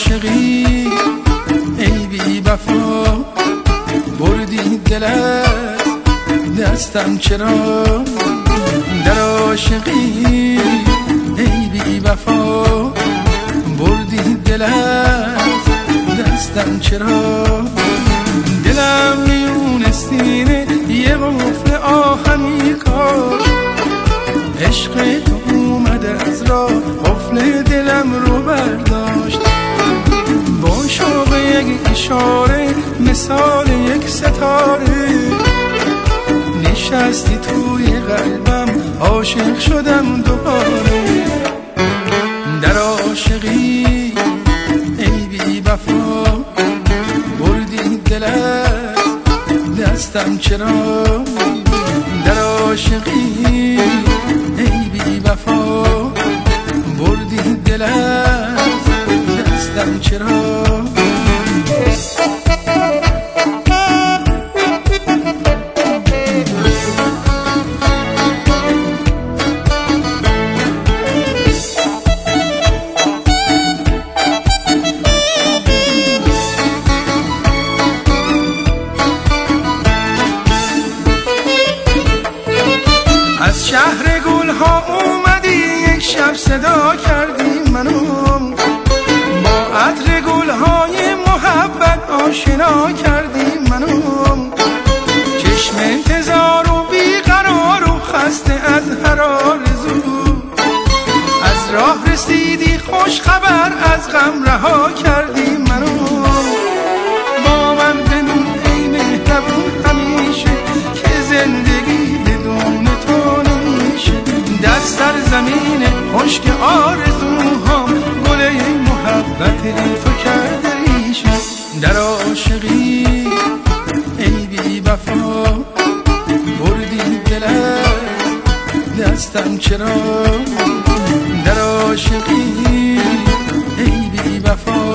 عاشقی ای بی وفا بردی دلت دستم چرا؟ در عاشقی ای بی وفا بردی دلت دستم چرا؟ اشاره مثال یک ستاره. نشستی توی قلبم عاشق شدم دوباره. در عاشقی ای بی وفا بردی دلت دستم چرا؟ در عاشقی شهر گل ها اومدی یک شب صدا کردی منو. با عطر گل های محبت آشنا کردی منو. چشم انتظار و بیقرار و خسته از هر آرزو. از راه رسیدی خوش خبر از غم رها کردی منو. محبت تو کرده در عاشقی؟ ای بی وفا بردی دلت دستم چرا؟ در عاشقی؟ ای بی وفا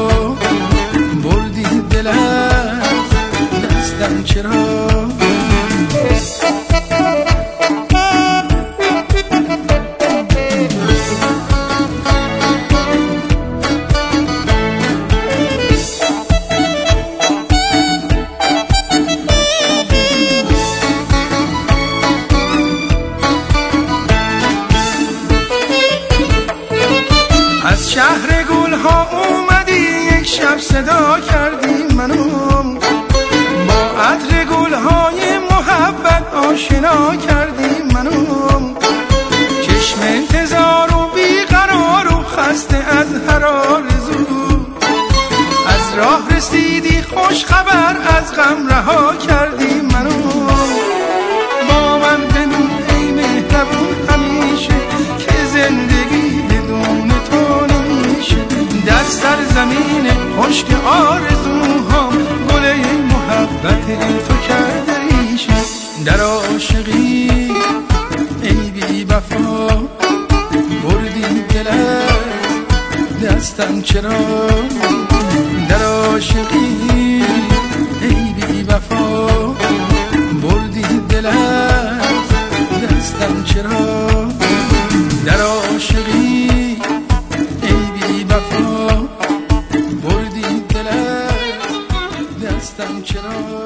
شهر گل ها اومدی یک شب صدا کردی منو. با عطر گل های محبت آشنا کردی منو. چشم انتظار و بیقرار و خسته از هر آرزو. از راه رسیدی خوش خبر از غم رها کردی منو. خشک آرزوهام گل محبت تو کرده ریشه در عاشقی ای بی وفا بردی دلت دستم چرا؟ در عاشقی ای بی وفا you know